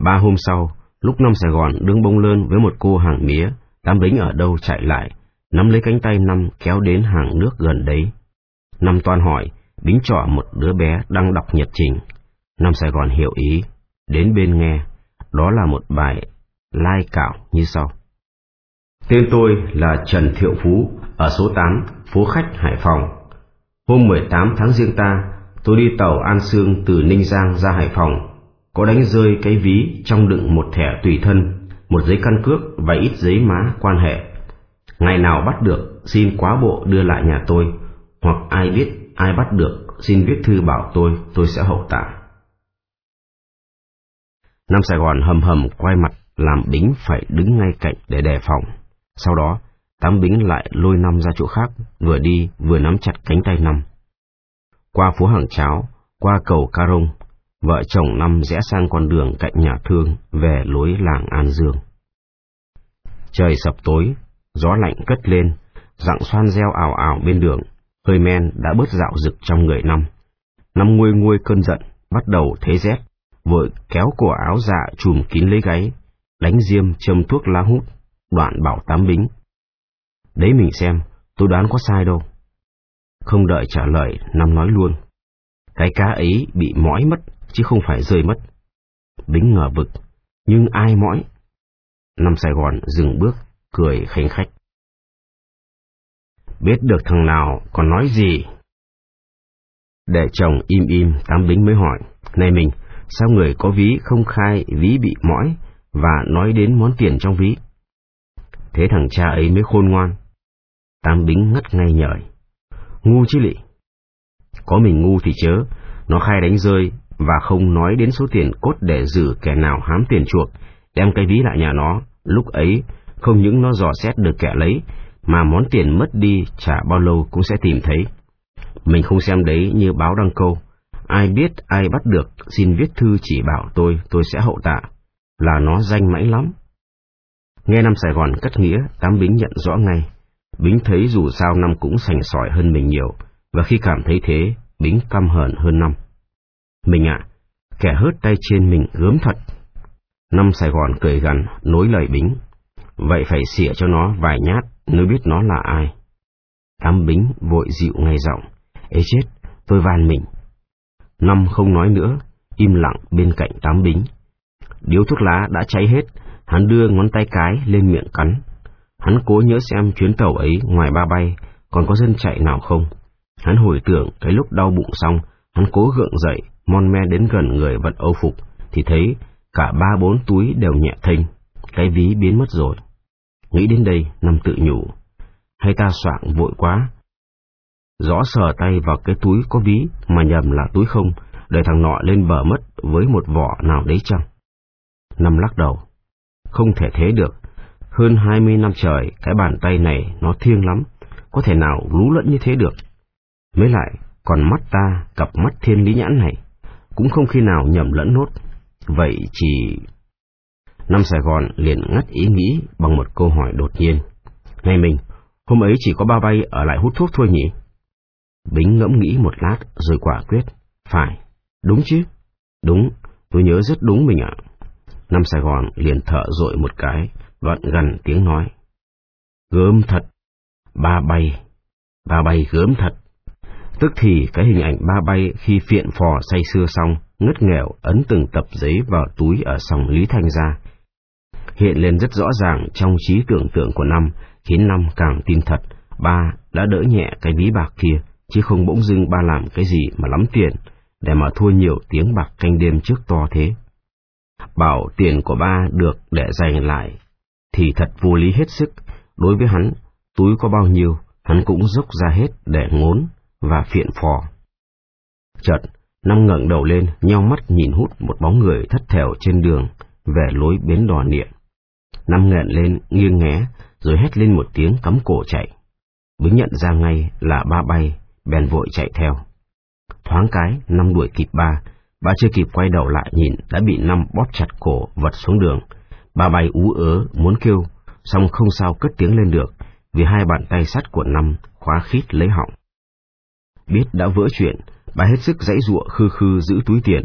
Ba hôm sau, lúc năm Sài Gòn đứng bông lơn với một cô hàng mía, đám Bính ở đâu chạy lại, nắm lấy cánh tay Năm kéo đến hàng nước gần đấy. Năm toan hỏi, Bính trọ một đứa bé đang đọc nhật trình. Năm Sài Gòn hiểu ý, đến bên nghe, đó là một bài lai cạo như sau. Tên tôi là Trần Thiệu Phú, ở số 8, phố khách Hải Phòng. Hôm 18 tháng riêng ta, tôi đi tàu An Sương từ Ninh Giang ra Hải Phòng, có đánh rơi cái ví trong đựng một thẻ tùy thân, một giấy căn cước và ít giấy má quan hệ. Ngày nào bắt được, xin quá bộ đưa lại nhà tôi, hoặc ai biết ai bắt được, xin viết thư bảo tôi, tôi sẽ hậu tạ. Nam Sài Gòn hầm hầm quay mặt làm Bính phải đứng ngay cạnh để đề phòng. Sau đó, Tám Bính lại lôi Năm ra chỗ khác, vừa đi vừa nắm chặt cánh tay Năm. Qua phố hàng cháo, qua cầu Ca Rông, vợ chồng Năm rẽ sang con đường cạnh nhà thương về lối làng An Dương. Trời sập tối, gió lạnh cất lên, dặng xoan reo ảo ảo bên đường, hơi men đã bớt dạo rực trong người Năm. Năm nguôi nguôi cơn giận, bắt đầu thế rét, vội kéo cổ áo dạ trùm kín lấy gáy, đánh diêm châm thuốc lá hút, đoạn bảo tám bính. Đấy mình xem, tôi đoán có sai đâu. Không đợi trả lời, Năm nói luôn. Cái cá ấy bị mỏi mất, chứ không phải rơi mất. Bính ngờ vực, nhưng ai mỏi? Năm Sài Gòn dừng bước, cười khánh khách. Biết được thằng nào còn nói gì? Để chồng im im, tám bính mới hỏi. Này mình, sao người có ví không khai ví bị mỏi và nói đến món tiền trong ví? Thế thằng cha ấy mới khôn ngoan. Tám bính ngất ngay nhởi. Ngu chứ lị. Có mình ngu thì chớ, nó khai đánh rơi và không nói đến số tiền cốt để giữ kẻ nào hám tiền chuộc, đem cái ví lại nhà nó. Lúc ấy, không những nó dò xét được kẻ lấy, mà món tiền mất đi chả bao lâu cũng sẽ tìm thấy. Mình không xem đấy như báo đăng câu. Ai biết ai bắt được, xin viết thư chỉ bảo tôi, tôi sẽ hậu tạ. Là nó danh mãnh lắm. Nghe năm Sài Gòn cất nghĩa, tám bính nhận rõ ngay. Bính thấy dù sao năm cũng sành sỏi hơn mình nhiều, và khi cảm thấy thế, Bính căm hờn hơn năm. Mình ạ, kẻ hớt tay trên mình gớm thật. Năm Sài Gòn cười gằn, nối lời Bính. Vậy phải xỉa cho nó vài nhát, nếu biết nó là ai. Tám Bính vội dịu ngay giọng. Ê chết, tôi van mình. Năm không nói nữa, im lặng bên cạnh tám Bính. Điếu thuốc lá đã cháy hết, hắn đưa ngón tay cái lên miệng cắn. Hắn cố nhớ xem chuyến tàu ấy ngoài ba bay còn có dân chạy nào không. Hắn hồi tưởng cái lúc đau bụng xong, hắn cố gượng dậy, mon me đến gần người vận âu phục, thì thấy cả ba bốn túi đều nhẹ thênh, cái ví biến mất rồi. Nghĩ đến đây, nằm tự nhủ. Hay ta soạn vội quá. Rõ sờ tay vào cái túi có ví mà nhầm là túi không, để thằng nọ lên bờ mất với một vỏ nào đấy chăng? Năm lắc đầu. Không thể thế được. Hơn hai mươi năm trời, cái bàn tay này nó thiêng lắm, có thể nào lú lẫn như thế được. Mới lại, còn mắt ta, cặp mắt thiên lý nhãn này, cũng không khi nào nhầm lẫn nốt. Vậy chỉ... Năm Sài Gòn liền ngắt ý nghĩ bằng một câu hỏi đột nhiên. Này mình, hôm ấy chỉ có ba bay ở lại hút thuốc thôi nhỉ? Bính ngẫm nghĩ một lát rồi quả quyết. Phải, đúng chứ? Đúng, tôi nhớ rất đúng mình ạ. Năm Sài Gòn liền thở dội một cái, vặn gần tiếng nói. Gớm thật, ba bay, ba bay gớm thật. Tức thì cái hình ảnh ba bay khi phiện phò say sưa xong, ngất nghèo ấn từng tập giấy vào túi ở sòng Lý Thanh ra. Hiện lên rất rõ ràng trong trí tưởng tượng của năm, khiến năm càng tin thật, ba đã đỡ nhẹ cái ví bạc kia, chứ không bỗng dưng ba làm cái gì mà lắm tiền, để mà thua nhiều tiếng bạc canh đêm trước to thế. Bảo tiền của ba được để dành lại, thì thật vô lý hết sức, đối với hắn, túi có bao nhiêu, hắn cũng dốc ra hết để ngốn và phiện phò. Chợt, Năm ngẩng đầu lên, nhau mắt nhìn hút một bóng người thất thèo trên đường, về lối bến đò niệm. Năm nghẹn lên, nghiêng nghé, rồi hét lên một tiếng cắm cổ chạy. Bính nhận ra ngay là ba bay, bèn vội chạy theo. Thoáng cái, năm đuổi kịp ba, ba chưa kịp quay đầu lại nhìn, đã bị năm bóp chặt cổ, vật xuống đường. Ba bay ú ớ, muốn kêu, song không sao cất tiếng lên được, vì hai bàn tay sắt của năm khóa khít lấy họng. Biết đã vỡ chuyện, bà hết sức dãy ruộng khư khư giữ túi tiền.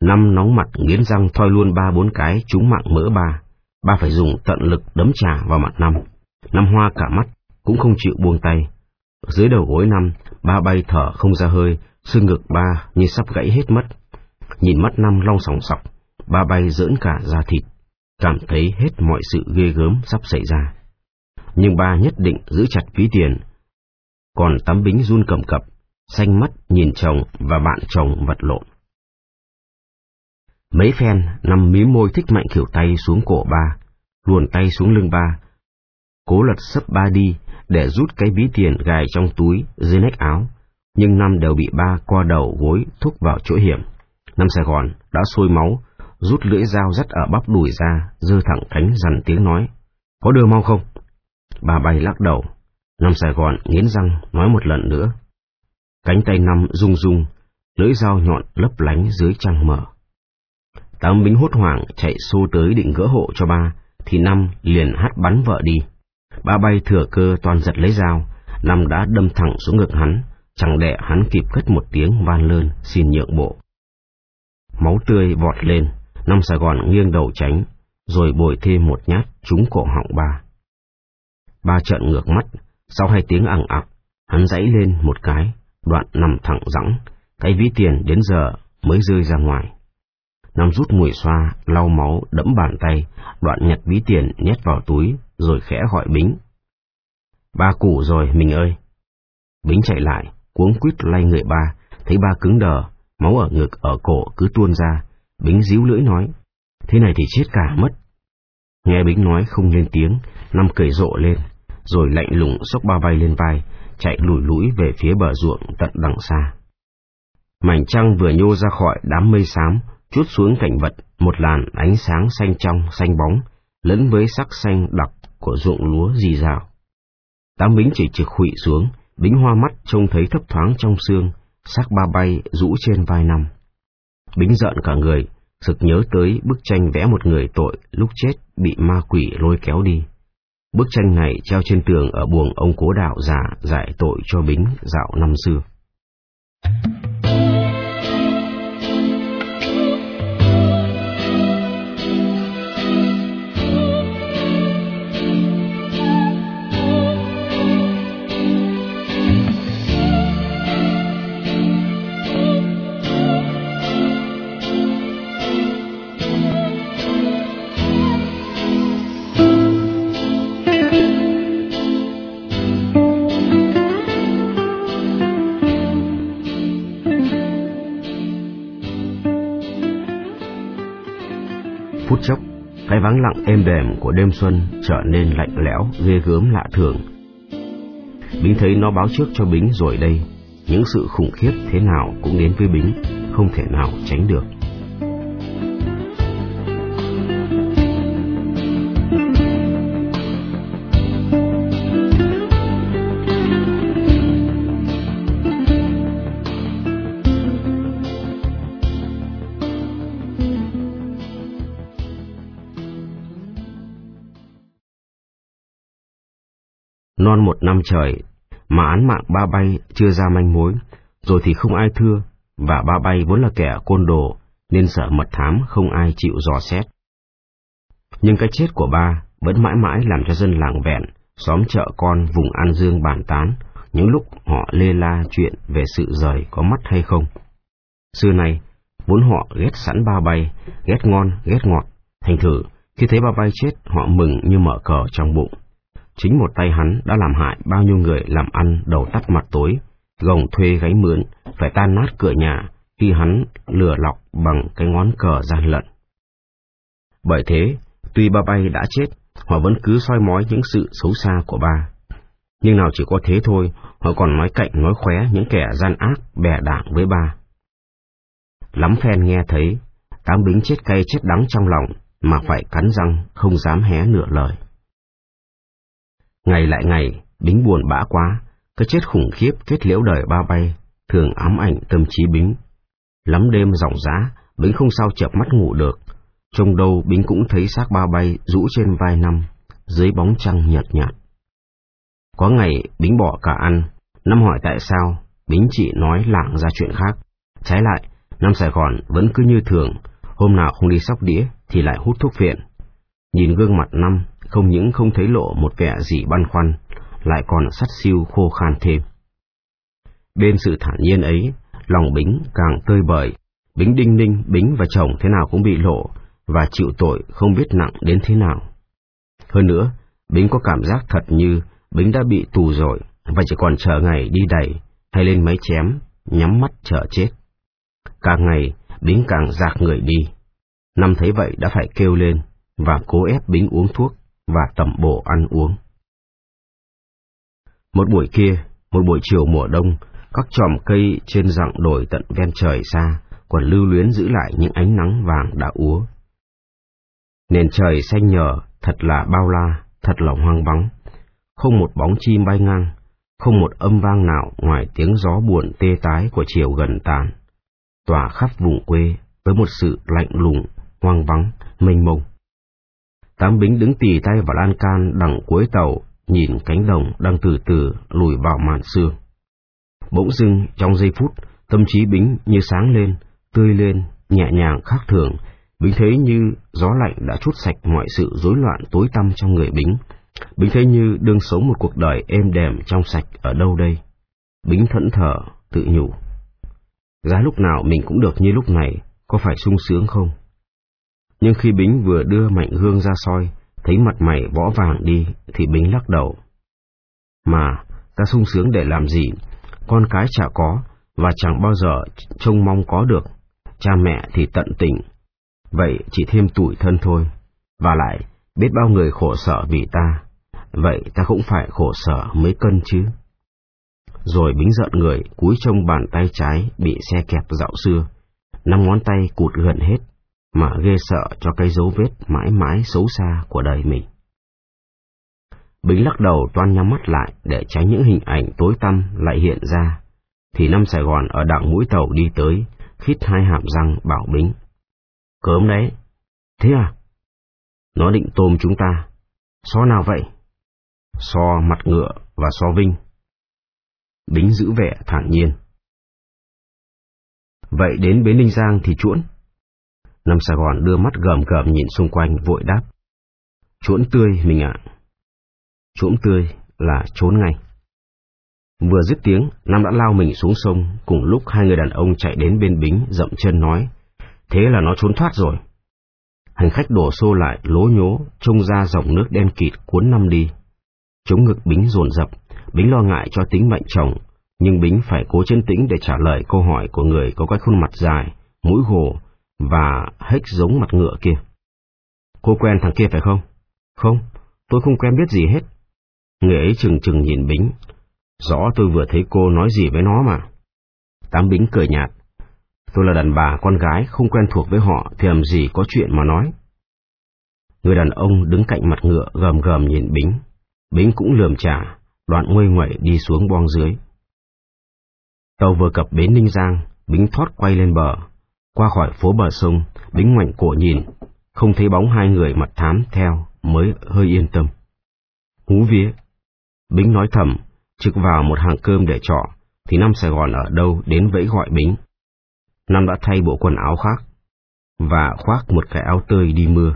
Năm nóng mặt nghiến răng thoi luôn ba bốn cái trúng mạng mỡ ba. Ba phải dùng tận lực đấm trà vào mặt năm. Năm hoa cả mắt, cũng không chịu buông tay. Dưới đầu gối năm, ba bay thở không ra hơi, xương ngực ba như sắp gãy hết mất. Nhìn mắt năm long sòng sọc, ba bay dỡn cả da thịt, cảm thấy hết mọi sự ghê gớm sắp xảy ra. Nhưng ba nhất định giữ chặt ví tiền. Còn tắm bính run cầm cập, xanh mắt nhìn chồng và bạn chồng vật lộn. Mấy phen nằm mí môi thích mạnh kiểu tay xuống cổ ba, luồn tay xuống lưng ba, cố lật sấp ba đi để rút cái ví tiền gài trong túi dưới nách áo, nhưng năm đều bị ba qua đầu gối thúc vào chỗ hiểm. Năm Sài Gòn đã sôi máu, rút lưỡi dao dắt ở bắp đùi ra, dơ thẳng cánh dằn tiếng nói. Có đưa mau không? Bà bay lắc đầu. Năm Sài Gòn nghiến răng nói một lần nữa. Cánh tay năm rung rung, lưỡi dao nhọn lấp lánh dưới trăng mở. Tám bính hốt hoảng chạy xô tới định gỡ hộ cho ba, thì năm liền hắt bắn vợ đi. Ba bay thừa cơ toàn giật lấy dao, năm đã đâm thẳng xuống ngực hắn, chẳng đẹ hắn kịp cất một tiếng van lơn xin nhượng bộ. Máu tươi vọt lên, năm Sài Gòn nghiêng đầu tránh, rồi bồi thêm một nhát trúng cổ họng ba. Ba trận ngược mắt, sau hai tiếng ẳng ặc, hắn dãy lên một cái, đoạn nằm thẳng rõng, cái ví tiền đến giờ mới rơi ra ngoài. Nam rút mùi xoa, lau máu, đẫm bàn tay, đoạn nhặt ví tiền nhét vào túi, rồi khẽ gọi Bính. Ba củ rồi, mình ơi! Bính chạy lại, cuống quýt lay người ba, thấy ba cứng đờ, máu ở ngực ở cổ cứ tuôn ra, Bính díu lưỡi nói, thế này thì chết cả mất. Nghe Bính nói không lên tiếng, Năm cười rộ lên, rồi lạnh lùng xốc ba bay lên vai, chạy lùi lũi về phía bờ ruộng tận đằng xa. Mảnh trăng vừa nhô ra khỏi đám mây xám, chút xuống cảnh vật một làn ánh sáng xanh trong, xanh bóng, lẫn với sắc xanh đặc của ruộng lúa dì rào. Tám bính chỉ trực khụy xuống, bính hoa mắt trông thấy thấp thoáng trong xương, sắc ba bay rũ trên vai năm. Bính giận cả người, sực nhớ tới bức tranh vẽ một người tội lúc chết bị ma quỷ lôi kéo đi. Bức tranh này treo trên tường ở buồng ông cố đạo giả giải tội cho Bính dạo năm xưa. Phút chốc, cái vắng lặng êm đềm của đêm xuân trở nên lạnh lẽo, ghê gớm lạ thường. Bính thấy nó báo trước cho Bính rồi đây, những sự khủng khiếp thế nào cũng đến với Bính, không thể nào tránh được. Non một năm trời, mà án mạng ba bay chưa ra manh mối, rồi thì không ai thưa, và ba bay vốn là kẻ côn đồ, nên sợ mật thám không ai chịu dò xét. Nhưng cái chết của ba vẫn mãi mãi làm cho dân làng vẹn, xóm chợ con vùng An Dương bàn tán, những lúc họ lê la chuyện về sự rời có mắt hay không. Xưa này, vốn họ ghét sẵn ba bay, ghét ngon, ghét ngọt, thành thử, khi thấy ba bay chết họ mừng như mở cờ trong bụng. Chính một tay hắn đã làm hại bao nhiêu người làm ăn đầu tắt mặt tối, gồng thuê gáy mướn, phải tan nát cửa nhà khi hắn lừa lọc bằng cái ngón cờ gian lận. Bởi thế, tuy ba bay đã chết, họ vẫn cứ soi mói những sự xấu xa của ba. Nhưng nào chỉ có thế thôi, họ còn nói cạnh nói khóe những kẻ gian ác bè đảng với ba. Lắm phen nghe thấy, tám bính chết cay chết đắng trong lòng, mà phải cắn răng, không dám hé nửa lời. Ngày lại ngày, Bính buồn bã quá, cái chết khủng khiếp kết liễu đời ba bay, thường ám ảnh tâm trí Bính. Lắm đêm ròng rã, Bính không sao chợp mắt ngủ được, trong đâu Bính cũng thấy xác ba bay rũ trên vai năm, dưới bóng trăng nhợt nhạt. Có ngày Bính bỏ cả ăn, năm hỏi tại sao, Bính chỉ nói lảng ra chuyện khác. Trái lại, năm Sài Gòn vẫn cứ như thường, hôm nào không đi sóc đĩa thì lại hút thuốc viện. Nhìn gương mặt Năm không những không thấy lộ một vẻ gì băn khoăn, lại còn sắt siêu khô khan thêm. Bên sự thản nhiên ấy, lòng Bính càng tơi bời, Bính đinh ninh, Bính và chồng thế nào cũng bị lộ, và chịu tội không biết nặng đến thế nào. Hơn nữa, Bính có cảm giác thật như Bính đã bị tù rồi, và chỉ còn chờ ngày đi đẩy, hay lên máy chém, nhắm mắt chờ chết. Càng ngày, Bính càng giạc người đi. Năm thấy vậy đã phải kêu lên, và cố ép Bính uống thuốc, và tẩm bổ ăn uống. Một buổi kia, một buổi chiều mùa đông, các chòm cây trên dặng đồi tận ven trời xa còn lưu luyến giữ lại những ánh nắng vàng đã úa. Nền trời xanh nhờ, thật là bao la, thật là hoang vắng. Không một bóng chim bay ngang, không một âm vang nào ngoài tiếng gió buồn tê tái của chiều gần tàn. Tỏa khắp vùng quê với một sự lạnh lùng, hoang vắng, mênh mông. Tám bính đứng tì tay vào lan can đằng cuối tàu, nhìn cánh đồng đang từ từ lùi vào màn sương. Bỗng dưng, trong giây phút, tâm trí bính như sáng lên, tươi lên, nhẹ nhàng khác thường, Bính thấy như gió lạnh đã chút sạch mọi sự rối loạn tối tăm trong người Bính. Bính thấy như đương sống một cuộc đời êm đềm trong sạch ở đâu đây. Bính thẫn thờ, tự nhủ. Giá lúc nào mình cũng được như lúc này, có phải sung sướng không? Nhưng khi Bính vừa đưa Mạnh Hương ra soi, thấy mặt mày võ vàng đi, thì Bính lắc đầu. Mà, ta sung sướng để làm gì? Con cái chả có, và chẳng bao giờ trông mong có được. Cha mẹ thì tận tình, vậy chỉ thêm tuổi thân thôi. Và lại, biết bao người khổ sở vì ta, vậy ta cũng phải khổ sở mới cân chứ. Rồi bính giận người, cúi trong bàn tay trái bị xe kẹp dạo xưa, năm ngón tay cụt gần hết, mà ghê sợ cho cái dấu vết mãi mãi xấu xa của đời mình. Bính lắc đầu toan nhắm mắt lại để tránh những hình ảnh tối tăm lại hiện ra, thì năm Sài Gòn ở đặng mũi tàu đi tới, khít hai hàm răng bảo Bính. Cớm đấy. Thế à? Nó định tôm chúng ta. So nào vậy? So mặt ngựa và so vinh. Bính giữ vẻ thản nhiên. Vậy đến Bến Ninh Giang thì chuỗn. Nam Sài Gòn đưa mắt gầm gầm nhìn xung quanh vội đáp. Chuỗn tươi mình ạ. À. Chuỗn tươi là trốn ngay. Vừa dứt tiếng, Nam đã lao mình xuống sông, cùng lúc hai người đàn ông chạy đến bên Bính dậm chân nói. Thế là nó trốn thoát rồi. Hành khách đổ xô lại, lố nhố, trông ra dòng nước đen kịt cuốn năm đi. Chống ngực Bính dồn dập, Bính lo ngại cho tính mệnh chồng, nhưng Bính phải cố chân tĩnh để trả lời câu hỏi của người có cái khuôn mặt dài, mũi gồ và hếch giống mặt ngựa kia. Cô quen thằng kia phải không? Không, tôi không quen biết gì hết. Người ấy chừng chừng nhìn Bính. Rõ tôi vừa thấy cô nói gì với nó mà. Tám Bính cười nhạt. Tôi là đàn bà con gái không quen thuộc với họ thì làm gì có chuyện mà nói. Người đàn ông đứng cạnh mặt ngựa gầm gầm nhìn Bính. Bính cũng lườm trả, đoạn nguôi nguẩy đi xuống boong dưới. Tàu vừa cập bến Ninh Giang, Bính thoát quay lên bờ. Qua khỏi phố bờ sông, Bính ngoảnh cổ nhìn, không thấy bóng hai người mặt thám theo mới hơi yên tâm. Hú vía. Bính nói thầm, trực vào một hàng cơm để trọ, thì năm Sài Gòn ở đâu đến vẫy gọi Bính. Năm đã thay bộ quần áo khác, và khoác một cái áo tơi đi mưa.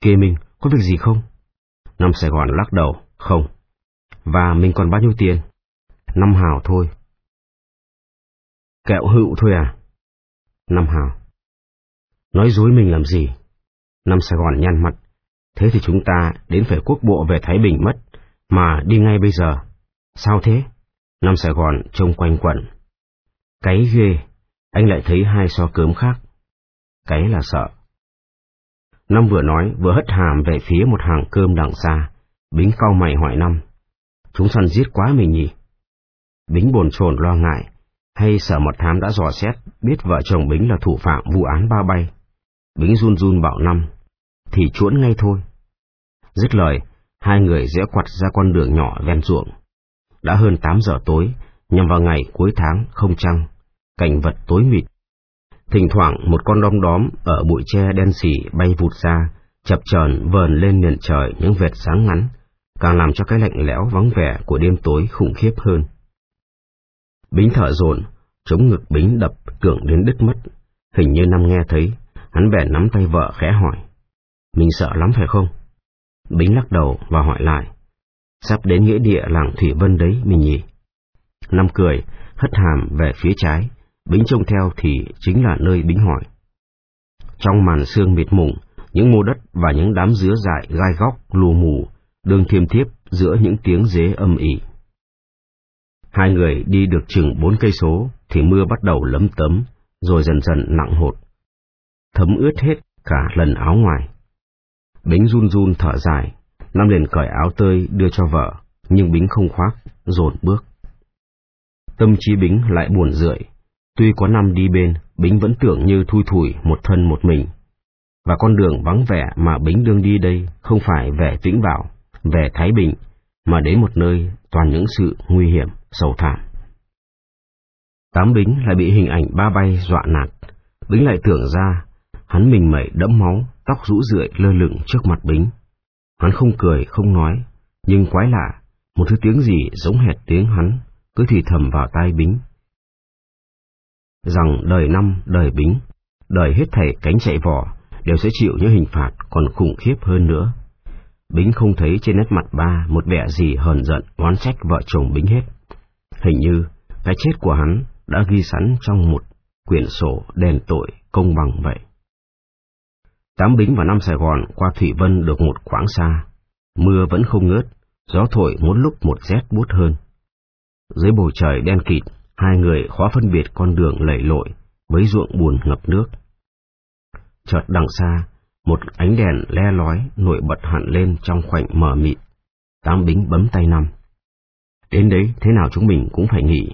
Kê Minh, có việc gì không? Năm Sài Gòn lắc đầu, không. Và mình còn bao nhiêu tiền? Năm hào thôi. Kẹo hữu thôi à? Năm hào. Nói dối mình làm gì? Năm Sài Gòn nhăn mặt. Thế thì chúng ta đến phải quốc bộ về Thái Bình mất, mà đi ngay bây giờ. Sao thế? Năm Sài Gòn trông quanh quẩn. Cái ghê, anh lại thấy hai so cớm khác. Cái là sợ. Năm vừa nói, vừa hất hàm về phía một hàng cơm đằng xa, Bính cau mày hỏi Năm. Chúng săn giết quá mình nhỉ? Bính bồn chồn lo ngại, hay sở mật thám đã dò xét, biết vợ chồng Bính là thủ phạm vụ án ba bay. Bính run run bảo Năm, thì chuỗn ngay thôi. Dứt lời, hai người rẽ quặt ra con đường nhỏ ven ruộng. Đã hơn tám giờ tối, nhằm vào ngày cuối tháng không trăng, cảnh vật tối mịt. Thỉnh thoảng một con đom đóm ở bụi tre đen xỉ bay vụt ra, chập chờn vờn lên nền trời những vệt sáng ngắn, càng làm cho cái lạnh lẽo vắng vẻ của đêm tối khủng khiếp hơn. Bính thở dồn, chống ngực bính đập cường đến đứt mất, Hình như Năm nghe thấy, hắn bèn nắm tay vợ khẽ hỏi. Mình sợ lắm phải không? Bính lắc đầu và hỏi lại. Sắp đến nghĩa địa làng Thủy Vân đấy mình nhỉ? Năm cười, hất hàm về phía trái, Bính trông theo thì chính là nơi Bính hỏi. Trong màn sương mịt mùng, những mô đất và những đám dứa dại gai góc lù mù, đương thiêm thiếp giữa những tiếng dế âm ỉ. Hai người đi được chừng bốn cây số thì mưa bắt đầu lấm tấm, rồi dần dần nặng hột. Thấm ướt hết cả lần áo ngoài. Bính run run thở dài, Năm liền cởi áo tơi đưa cho vợ, nhưng Bính không khoác, dồn bước. Tâm trí Bính lại buồn rượi, tuy có năm đi bên, Bính vẫn tưởng như thui thủi một thân một mình. Và con đường vắng vẻ mà Bính đương đi đây không phải về Vĩnh Bảo, về Thái Bình, mà đến một nơi toàn những sự nguy hiểm, sầu thảm. Tám Bính lại bị hình ảnh ba bay dọa nạt, Bính lại tưởng ra, hắn mình mẩy đẫm máu, tóc rũ rượi lơ lửng trước mặt Bính. Hắn không cười, không nói, nhưng quái lạ, một thứ tiếng gì giống hệt tiếng hắn, cứ thì thầm vào tai Bính. Rằng đời năm, đời Bính, đời hết thảy cánh chạy vỏ, đều sẽ chịu những hình phạt còn khủng khiếp hơn nữa. Bính không thấy trên nét mặt ba một vẻ gì hờn giận, oán trách vợ chồng Bính hết. Hình như cái chết của hắn đã ghi sẵn trong một quyển sổ đền tội công bằng vậy. Tám Bính và Nam Sài Gòn qua Thủy Vân được một quãng xa, mưa vẫn không ngớt, gió thổi một lúc một rét bút hơn. Dưới bầu trời đen kịt, hai người khó phân biệt con đường lầy lội với ruộng buồn ngập nước. Chợt đằng xa, một ánh đèn le lói nổi bật hẳn lên trong khoảnh mờ mịt. Tám Bính bấm tay năm. Đến đấy thế nào chúng mình cũng phải nghỉ.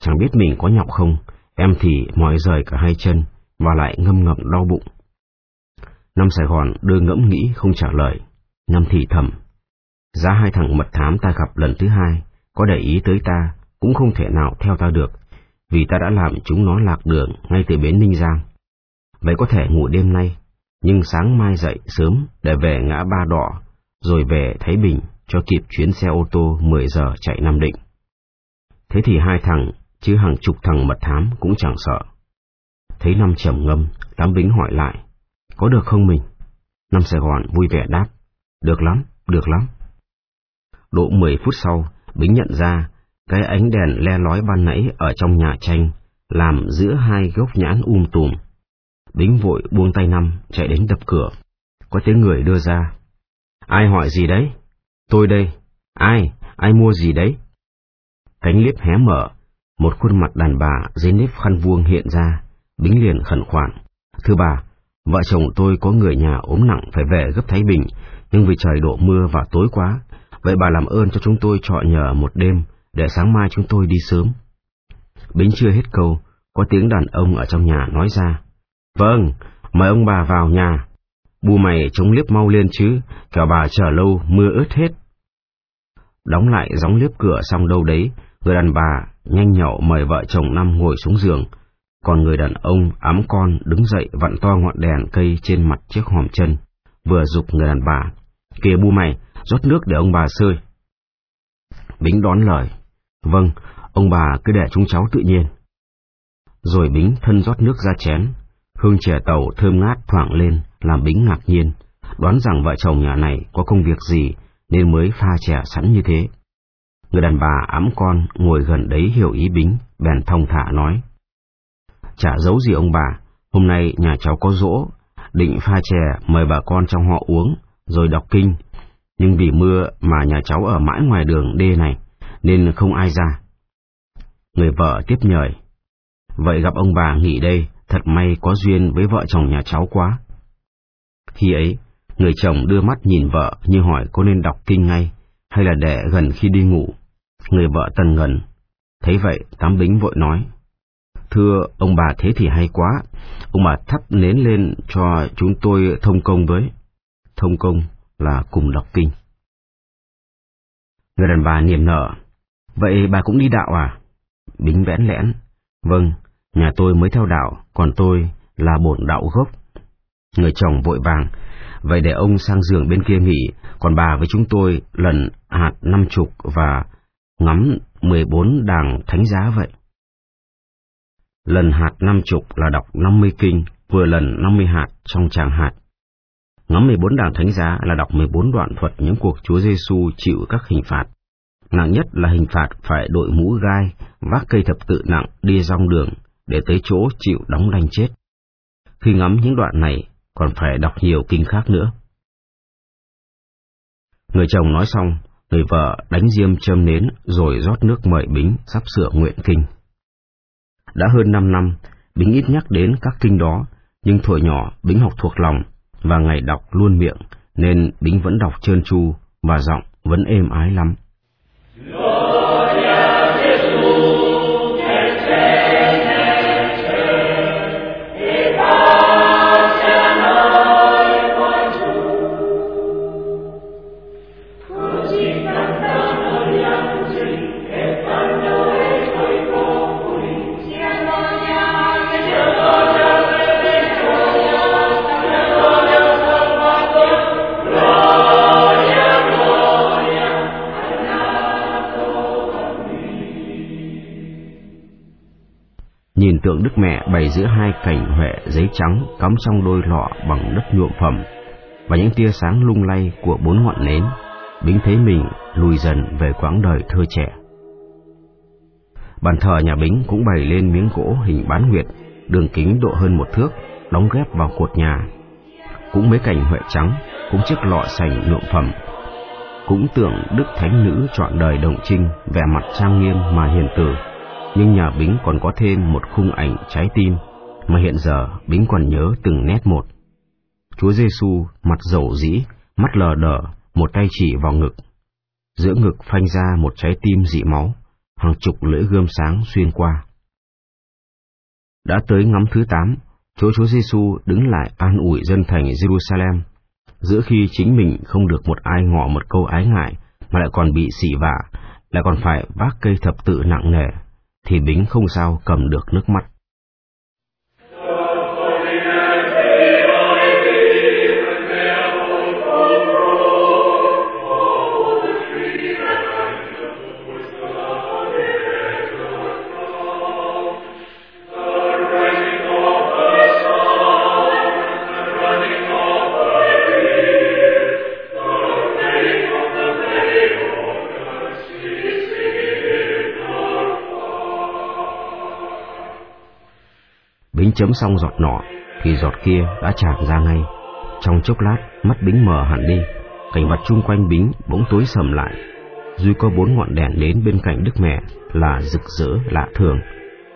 Chẳng biết mình có nhọc không, em thì mỏi rời cả hai chân và lại ngâm ngậm đau bụng. Năm Sài Gòn đưa ngẫm nghĩ không trả lời. Năm thì thầm. Giá hai thằng mật thám ta gặp lần thứ hai, có để ý tới ta, cũng không thể nào theo ta được, vì ta đã làm chúng nó lạc đường ngay từ bến Ninh Giang. Vậy có thể ngủ đêm nay, nhưng sáng mai dậy sớm để về ngã ba đỏ, rồi về Thái Bình cho kịp chuyến xe ô tô 10 giờ chạy Nam Định. Thế thì hai thằng, chứ hàng chục thằng mật thám cũng chẳng sợ. Thấy năm trầm ngâm, tám vĩnh hỏi lại, có được không mình? Năm Sài Gòn vui vẻ đáp, được lắm, được lắm. Độ 10 phút sau, Bính nhận ra, cái ánh đèn le lói ban nãy ở trong nhà tranh, làm giữa hai gốc nhãn um tùm. Bính vội buông tay năm, chạy đến đập cửa. Có tiếng người đưa ra. Ai hỏi gì đấy? Tôi đây. Ai? Ai mua gì đấy? Cánh liếp hé mở, một khuôn mặt đàn bà dưới nếp khăn vuông hiện ra, Bính liền khẩn khoản. Thưa bà, Vợ chồng tôi có người nhà ốm nặng phải về gấp Thái Bình, nhưng vì trời đổ mưa và tối quá, vậy bà làm ơn cho chúng tôi trọ nhờ một đêm, để sáng mai chúng tôi đi sớm. Bính chưa hết câu, có tiếng đàn ông ở trong nhà nói ra. Vâng, mời ông bà vào nhà. Bu mày chống liếp mau lên chứ, kẻo bà chờ lâu mưa ướt hết. Đóng lại gióng liếp cửa xong đâu đấy, người đàn bà nhanh nhậu mời vợ chồng năm ngồi xuống giường, còn người đàn ông ấm con đứng dậy vặn to ngọn đèn cây trên mặt chiếc hòm chân, vừa dục người đàn bà. Kìa bu mày, rót nước để ông bà sơi. Bính đón lời. Vâng, ông bà cứ để chúng cháu tự nhiên. Rồi Bính thân rót nước ra chén, hương chè tàu thơm ngát thoảng lên, làm Bính ngạc nhiên, đoán rằng vợ chồng nhà này có công việc gì nên mới pha chè sẵn như thế. Người đàn bà ấm con ngồi gần đấy hiểu ý Bính, bèn thông thả nói. Chả giấu gì ông bà, hôm nay nhà cháu có dỗ, định pha chè mời bà con trong họ uống, rồi đọc kinh. Nhưng vì mưa mà nhà cháu ở mãi ngoài đường đê này, nên không ai ra. Người vợ tiếp nhời. Vậy gặp ông bà nghỉ đây, thật may có duyên với vợ chồng nhà cháu quá. Khi ấy, người chồng đưa mắt nhìn vợ như hỏi có nên đọc kinh ngay, hay là để gần khi đi ngủ. Người vợ tần ngần. Thấy vậy, tám bính vội nói. Thưa ông bà thế thì hay quá, ông bà thắp nến lên cho chúng tôi thông công với. Thông công là cùng đọc kinh. Người đàn bà niềm nở. Vậy bà cũng đi đạo à? Bính vẽn lẽn. Vâng, nhà tôi mới theo đạo, còn tôi là bổn đạo gốc. Người chồng vội vàng. Vậy để ông sang giường bên kia nghỉ, còn bà với chúng tôi lần hạt năm chục và ngắm mười bốn đàng thánh giá vậy. Lần hạt năm chục là đọc năm mươi kinh, vừa lần năm mươi hạt trong tràng hạt. Ngắm 14 đảng thánh giá là đọc 14 đoạn thuật những cuộc Chúa Giêsu chịu các hình phạt. Nặng nhất là hình phạt phải đội mũ gai, vác cây thập tự nặng đi dòng đường để tới chỗ chịu đóng đanh chết. Khi ngắm những đoạn này, còn phải đọc nhiều kinh khác nữa. Người chồng nói xong, người vợ đánh diêm châm nến rồi rót nước mời Bính sắp sửa nguyện kinh. Đã hơn 5 năm, Bính ít nhắc đến các kinh đó, nhưng thuở nhỏ Bính học thuộc lòng và ngày đọc luôn miệng, nên Bính vẫn đọc trơn tru và giọng vẫn êm ái lắm. Tượng Đức Mẹ bày giữa hai cảnh huệ giấy trắng cắm trong đôi lọ bằng đất nhuộm phẩm và những tia sáng lung lay của bốn ngọn nến, Bính thấy mình lùi dần về quãng đời thơ trẻ. Bàn thờ nhà Bính cũng bày lên miếng gỗ hình bán nguyệt, đường kính độ hơn một thước, đóng ghép vào cột nhà. Cũng mấy cảnh huệ trắng, cũng chiếc lọ sành nhuộm phẩm. Cũng tượng Đức Thánh Nữ chọn đời đồng trinh, vẻ mặt trang nghiêm mà hiền tử nhưng nhà Bính còn có thêm một khung ảnh trái tim mà hiện giờ Bính còn nhớ từng nét một. Chúa Giêsu mặt dầu dĩ, mắt lờ đờ, một tay chỉ vào ngực. Giữa ngực phanh ra một trái tim dị máu, hàng chục lưỡi gươm sáng xuyên qua. Đã tới ngắm thứ tám, Chúa Chúa Giêsu đứng lại an ủi dân thành Jerusalem, giữa khi chính mình không được một ai ngỏ một câu ái ngại, mà lại còn bị xỉ vả, lại còn phải vác cây thập tự nặng nề thì Bính không sao cầm được nước mắt. Bính chấm xong giọt nọ, thì giọt kia đã tràn ra ngay. Trong chốc lát, mắt Bính mờ hẳn đi, cảnh vật chung quanh Bính bỗng tối sầm lại. Duy có bốn ngọn đèn đến bên cạnh Đức Mẹ là rực rỡ lạ thường,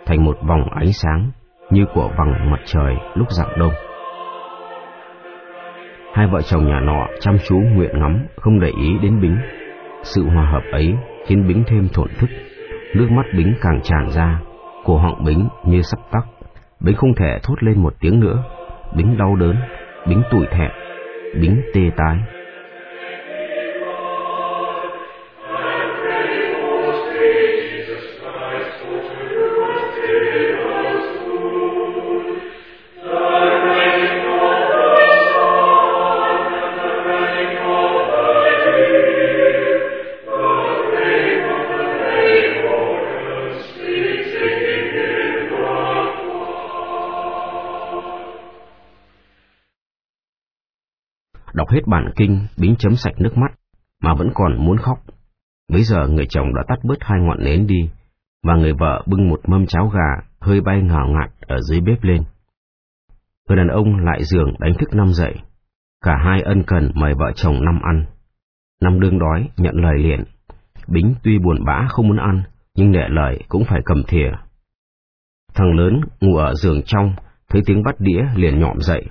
thành một vòng ánh sáng như của vầng mặt trời lúc dạng đông. Hai vợ chồng nhà nọ chăm chú nguyện ngắm, không để ý đến Bính. Sự hòa hợp ấy khiến Bính thêm thổn thức, nước mắt Bính càng tràn ra, cổ họng Bính như sắp tắc. Bính không thể thốt lên một tiếng nữa. Bính đau đớn, Bính tủi thẹn, Bính tê tái. Bản kinh, Bính chấm sạch nước mắt, mà vẫn còn muốn khóc. Bây giờ người chồng đã tắt bớt hai ngọn nến đi, và người vợ bưng một mâm cháo gà hơi bay ngào ngạt ở dưới bếp lên. Người đàn ông lại giường đánh thức năm dậy. Cả hai ân cần mời vợ chồng năm ăn. Năm đương đói, nhận lời liền. Bính tuy buồn bã không muốn ăn, nhưng nệ lời cũng phải cầm thìa. Thằng lớn ngủ ở giường trong, thấy tiếng bắt đĩa liền nhọm dậy,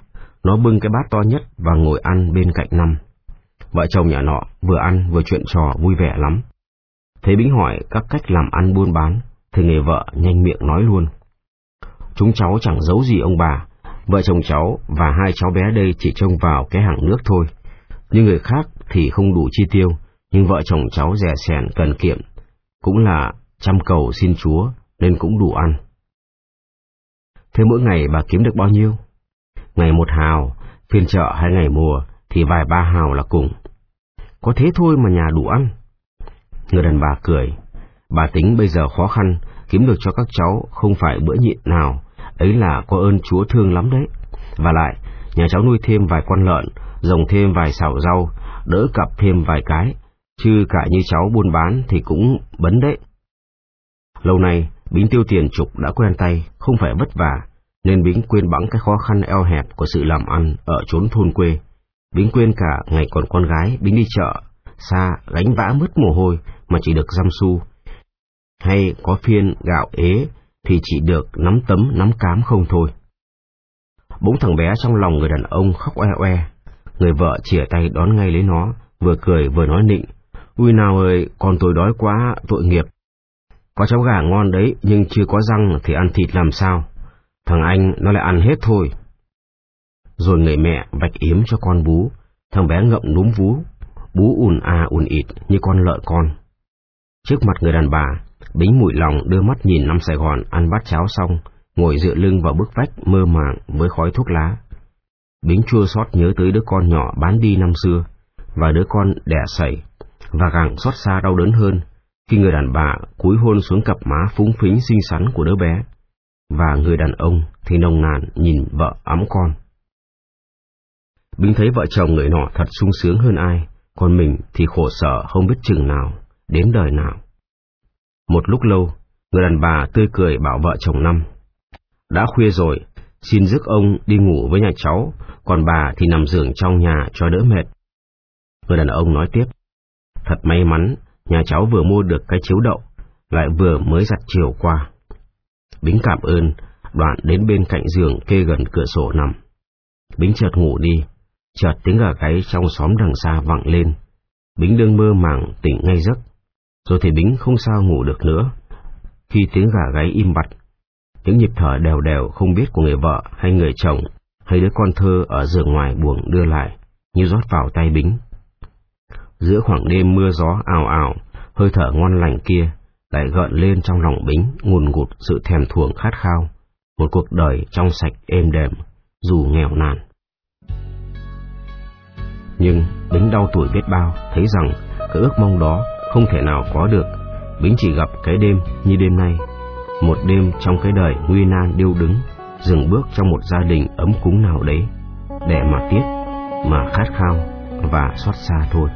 nó bưng cái bát to nhất và ngồi ăn bên cạnh năm. Vợ chồng nhà nọ vừa ăn vừa chuyện trò vui vẻ lắm. Thấy Bính hỏi các cách làm ăn buôn bán, thì người vợ nhanh miệng nói luôn. Chúng cháu chẳng giấu gì ông bà, vợ chồng cháu và hai cháu bé đây chỉ trông vào cái hàng nước thôi. Nhưng người khác thì không đủ chi tiêu, nhưng vợ chồng cháu rẻ sẻn cần kiệm, cũng là chăm cầu xin Chúa nên cũng đủ ăn. Thế mỗi ngày bà kiếm được bao nhiêu? Ngày một hào, phiên chợ hay ngày mùa thì vài ba hào là cùng. Có thế thôi mà nhà đủ ăn. Người đàn bà cười. Bà tính bây giờ khó khăn kiếm được cho các cháu không phải bữa nhịn nào, ấy là có ơn Chúa thương lắm đấy. Và lại, nhà cháu nuôi thêm vài con lợn, rồng thêm vài xào rau, đỡ cặp thêm vài cái, chứ cả như cháu buôn bán thì cũng bấn đấy. Lâu nay, Bính tiêu tiền trục đã quen tay, không phải vất vả, nên Bính quên bẵng cái khó khăn eo hẹp của sự làm ăn ở chốn thôn quê. Bính quên cả ngày còn con gái, Bính đi chợ, xa, gánh vã mất mồ hôi mà chỉ được giam xu. Hay có phiên gạo ế thì chỉ được nắm tấm nắm cám không thôi. Bỗng thằng bé trong lòng người đàn ông khóc oe oe. Người vợ chìa tay đón ngay lấy nó, vừa cười vừa nói nịnh. Ui nào ơi, con tôi đói quá, tội nghiệp. Có cháu gà ngon đấy, nhưng chưa có răng thì ăn thịt làm sao? Thằng anh nó lại ăn hết thôi. Rồi người mẹ vạch yếm cho con bú, thằng bé ngậm núm vú, bú ùn à ùn ịt như con lợn con. Trước mặt người đàn bà, Bính mũi lòng đưa mắt nhìn năm Sài Gòn ăn bát cháo xong, ngồi dựa lưng vào bức vách mơ màng với khói thuốc lá. Bính chua xót nhớ tới đứa con nhỏ bán đi năm xưa, và đứa con đẻ sẩy, và càng xót xa đau đớn hơn khi người đàn bà cúi hôn xuống cặp má phúng phính xinh xắn của đứa bé, và người đàn ông thì nồng nàn nhìn vợ ấm con. Bính thấy vợ chồng người nọ thật sung sướng hơn ai, còn mình thì khổ sở không biết chừng nào, đến đời nào. Một lúc lâu, người đàn bà tươi cười bảo vợ chồng năm. Đã khuya rồi, xin rước ông đi ngủ với nhà cháu, còn bà thì nằm giường trong nhà cho đỡ mệt. Người đàn ông nói tiếp, thật may mắn, nhà cháu vừa mua được cái chiếu đậu, lại vừa mới giặt chiều qua. Bính cảm ơn, đoạn đến bên cạnh giường kê gần cửa sổ nằm. Bính chợt ngủ đi, chợt tiếng gà gáy trong xóm đằng xa vọng lên. Bính đương mơ màng tỉnh ngay giấc, rồi thì Bính không sao ngủ được nữa. Khi tiếng gà gáy im bặt, tiếng nhịp thở đều đều không biết của người vợ hay người chồng hay đứa con thơ ở giường ngoài buồng đưa lại, như rót vào tay Bính. Giữa khoảng đêm mưa gió ào ào, hơi thở ngon lành kia lại gợn lên trong lòng Bính ngùn ngụt sự thèm thuồng khát khao, một cuộc đời trong sạch êm đềm, dù nghèo nàn. Nhưng Bính đau tuổi biết bao, thấy rằng cái ước mong đó không thể nào có được. Bính chỉ gặp cái đêm như đêm nay, một đêm trong cái đời nguy nan điêu đứng, dừng bước trong một gia đình ấm cúng nào đấy, để mà tiếc, mà khát khao và xót xa thôi.